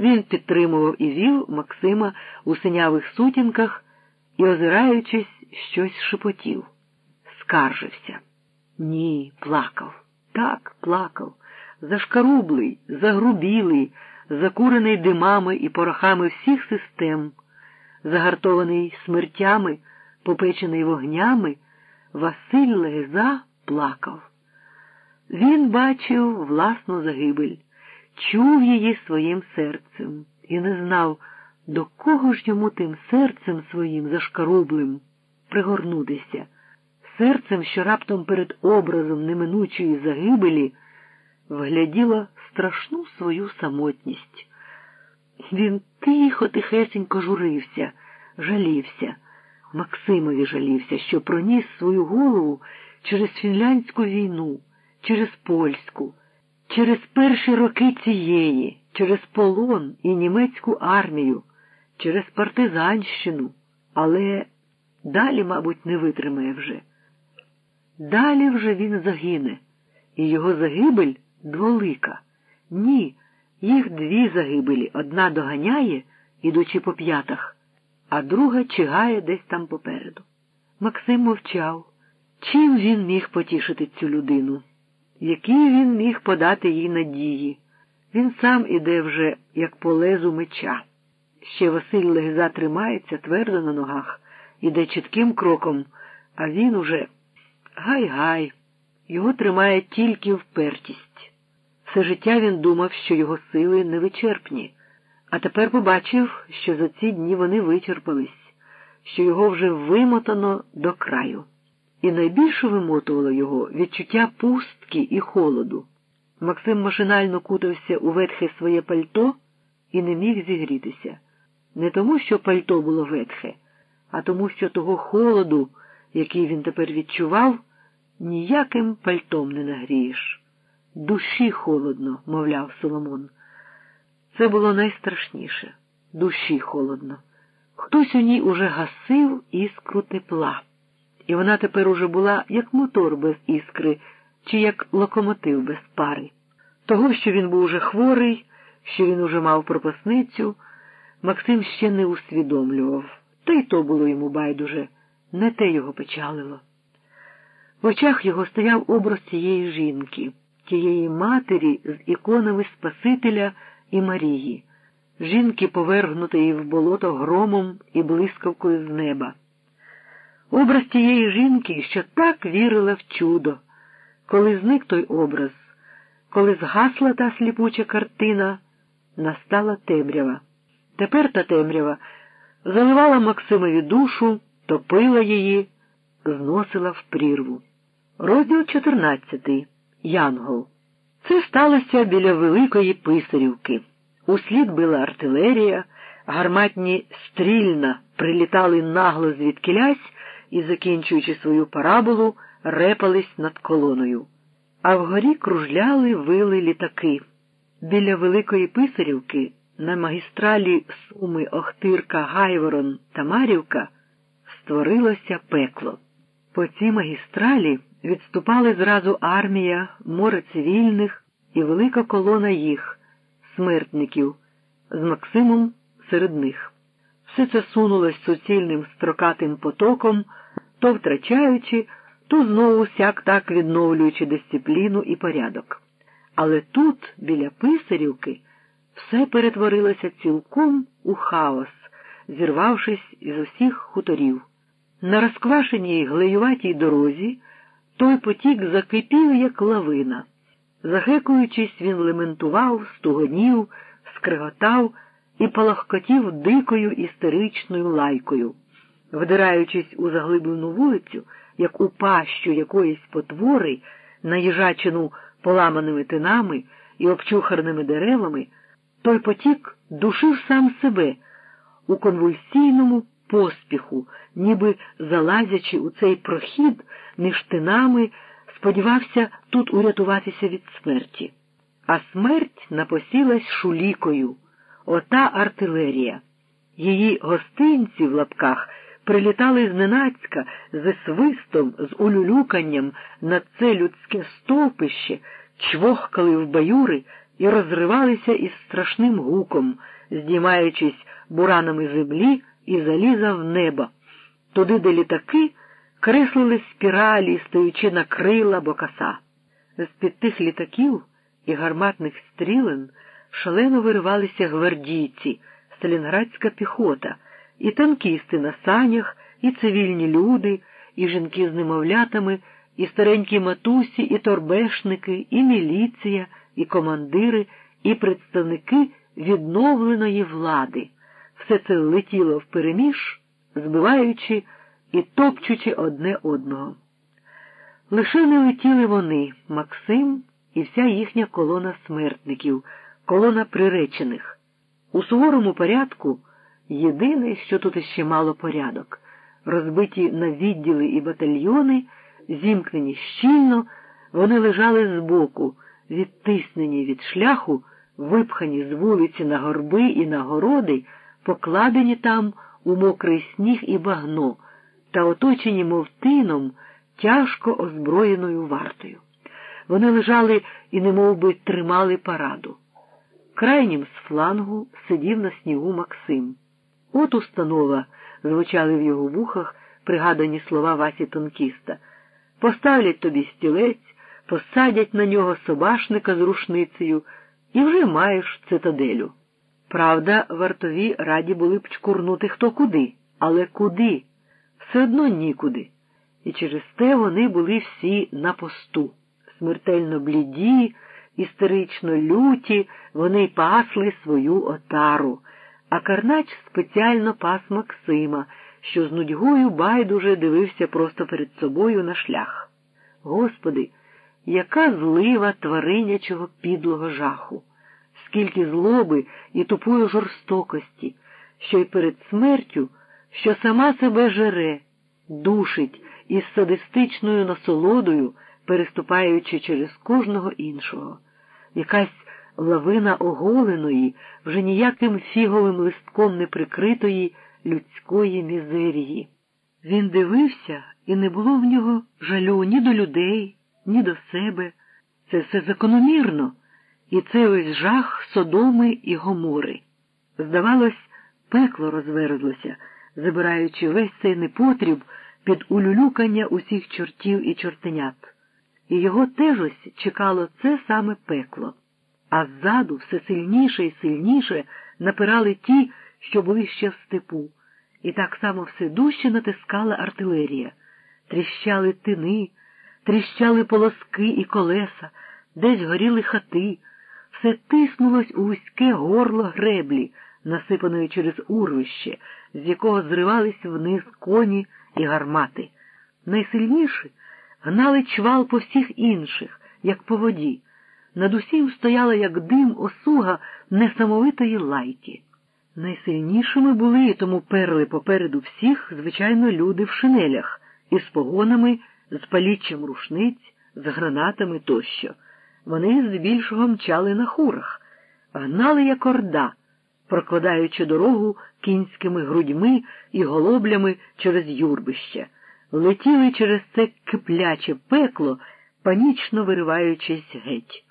Він підтримував і вів Максима у синявих сутінках і, озираючись, щось шепотів, скаржився. Ні, плакав. Так, плакав. Зашкарублий, загрубілий, закурений димами і порохами всіх систем, загартований смертями, попечений вогнями, Василь Легеза плакав. Він бачив власну загибель, чув її своїм серцем і не знав, до кого ж йому тим серцем своїм зашкарублим пригорнутися, серцем, що раптом перед образом неминучої загибелі вгляділо страшну свою самотність. Він тихо, тихесенько журився, жалівся. Максимові жалівся, що проніс свою голову через фінляндську війну, через польську, через перші роки цієї, через полон і німецьку армію, через партизанщину, але далі, мабуть, не витримає вже. Далі вже він загине, і його загибель дволика. Ні, їх дві загибелі одна доганяє, ідучи по п'ятах, а друга чигає десь там попереду. Максим мовчав. Чим він міг потішити цю людину? Які він міг подати їй надії? Він сам іде вже, як по лезу меча. Ще Василь Легза тримається твердо на ногах, іде чітким кроком, а він уже гай-гай, його тримає тільки впертість. Все життя він думав, що його сили невичерпні, а тепер побачив, що за ці дні вони вичерпались, що його вже вимотано до краю. І найбільше вимотувало його відчуття пустки і холоду. Максим машинально кутався у ветхе своє пальто і не міг зігрітися. Не тому, що пальто було ветхе, а тому, що того холоду, який він тепер відчував, ніяким пальтом не нагрієш. Душі холодно, мовляв Соломон. Це було найстрашніше душі холодно. Хтось у ній уже гасив іскру тепла, і вона тепер уже була як мотор без іскри, чи як локомотив без пари. Того, що він був уже хворий, що він уже мав пропасницю, Максим ще не усвідомлював, та й то було йому байдуже, не те його печалило. В очах його стояв образ цієї жінки, тієї матері з іконами Спасителя і Марії, жінки, повергнутої в болото громом і блискавкою з неба. Образ тієї жінки, що так вірила в чудо, коли зник той образ, коли згасла та сліпуча картина, настала темрява. Тепер та темрява заливала Максимові душу, топила її, зносила в прірву. Розділ 14. Янгол. Це сталося біля Великої Писарівки. Услід била артилерія, гарматні стрільна прилітали нагло звідкілясь і, закінчуючи свою параболу, репались над колоною. А вгорі кружляли вили літаки. Біля Великої Писарівки на магістралі Суми Охтирка Гайворон та Марівка створилося пекло. По цій магістралі відступали зразу армія, море цивільних і велика колона їх, смертників, з Максимом серед них. Все це сунулось суцільним строкатим потоком, то втрачаючи, то знову сяк так відновлюючи дисципліну і порядок. Але тут, біля Писарівки, все перетворилося цілком у хаос, зірвавшись із усіх хуторів. На розквашеній глеюватій дорозі той потік закипів, як лавина. Загекуючись, він лементував, стугонів, скриготав і палахкотів дикою істеричною лайкою. Вдираючись у заглиблену вулицю, як у пащу якоїсь потвори, наїжачену поламаними тинами і обчухарними деревами, той потік душив сам себе у конвульсійному поспіху, ніби залазячи у цей прохід між тинами, сподівався тут урятуватися від смерті. А смерть напосілась шулікою, ота артилерія. Її гостинці в лапках прилітали зненацька, з свистом, з улюлюканням на це людське стовпище, чвохкали в баюри і розривалися із страшним гуком, здіймаючись буранами землі і заліза в небо, туди, де літаки креслили спіралі, стоючи на крила бокаса. З-під тих літаків і гарматних стрілен шалено виривалися гвардійці, сталінградська піхота, і танкісти на санях, і цивільні люди, і жінки з немовлятами, і старенькі матусі, і торбешники, і міліція, і командири, і представники відновленої влади. Все це летіло впереміж, збиваючи і топчучи одне одного. Лише не летіли вони, Максим і вся їхня колона смертників, колона приречених. У суворому порядку єдине, що тут іще мало порядок, розбиті на відділи і батальйони, зімкнені щільно, вони лежали збоку, відтиснені від шляху, випхані з вулиці на горби і на городи, покладені там у мокрий сніг і багно, та оточені мовтином тяжко озброєною вартою. Вони лежали і немов би, тримали параду. Крайнім з флангу сидів на снігу Максим. От установа, звучали в його вухах пригадані слова Васі Тонкіста. Поставлять тобі стілець, посадять на нього собашника з рушницею і вже маєш цитаделю. Правда, вартові раді були б чкурнути хто куди, але куди? Все одно нікуди. І через те вони були всі на посту, смертельно бліді, істерично люті, вони пасли свою отару, а Карнач спеціально пас Максима, що з нудьгою байдуже дивився просто перед собою на шлях. Господи, яка злива тваринячого підлого жаху, скільки злоби і тупої жорстокості, що й перед смертю, що сама себе жере, душить із садистичною насолодою, переступаючи через кожного іншого, якась лавина оголеної, вже ніяким фіговим листком не прикритої людської мізерії. Він дивився, і не було в нього жалю ні до людей, ні до себе. Це все закономірно, і це ось жах Содоми і Гомори. Здавалось, пекло розверзлося, забираючи весь цей непотріб під улюлюкання усіх чортів і чортенят. І його теж ось чекало це саме пекло. А ззаду все сильніше і сильніше напирали ті, що були ще в степу, і так само все дужче натискала артилерія. Тріщали тини, тріщали полоски і колеса, десь горіли хати, все тиснулось у вузьке горло греблі, насипаної через урвище, з якого зривались вниз коні і гармати. Найсильніші гнали чвал по всіх інших, як по воді. Над усім стояла, як дим, осуга несамовитої лайки. Найсильнішими були, тому перли попереду всіх, звичайно, люди в шинелях, із погонами, з паліччям рушниць, з гранатами тощо. Вони здебільшого мчали на хурах, гнали як орда, прокладаючи дорогу кінськими грудьми і голоблями через юрбище, летіли через це кипляче пекло, панічно вириваючись геть.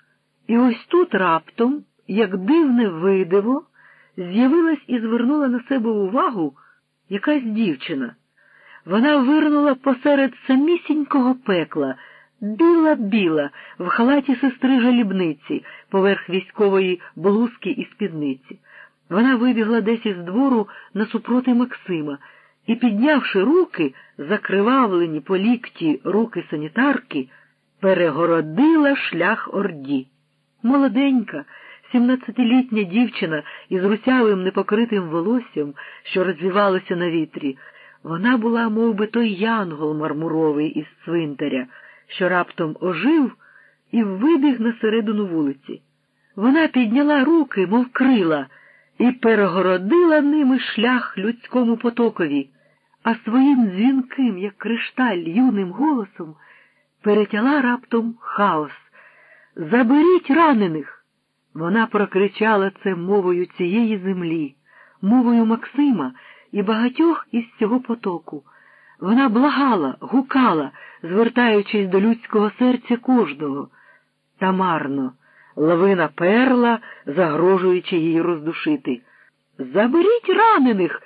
І ось тут раптом, як дивне видиво, з'явилась і звернула на себе увагу якась дівчина. Вона вирнула посеред самісінького пекла, біла-біла, в халаті сестри жалібниці, поверх військової блузки і спідниці. Вона вибігла десь із двору насупроти Максима і, піднявши руки, закривавлені по лікті руки санітарки, перегородила шлях орді. Молоденька, сімнадцятилітня дівчина із русявим непокритим волоссям, що розвівалося на вітрі, вона була мов би, той янгол мармуровий із цвинтаря, що раптом ожив і вибіг на середину вулиці. Вона підняла руки, мов крила, і перегородила ними шлях людському потокові, а своїм дзвінким, як кришталь, юним голосом перетяла раптом хаос. Заберіть ранених. Вона прокричала це мовою цієї землі, мовою Максима і багатьох із цього потоку. Вона благала, гукала, звертаючись до людського серця кожного. Та марно, Лавина перла, загрожуючи її роздушити. Заберіть ранених.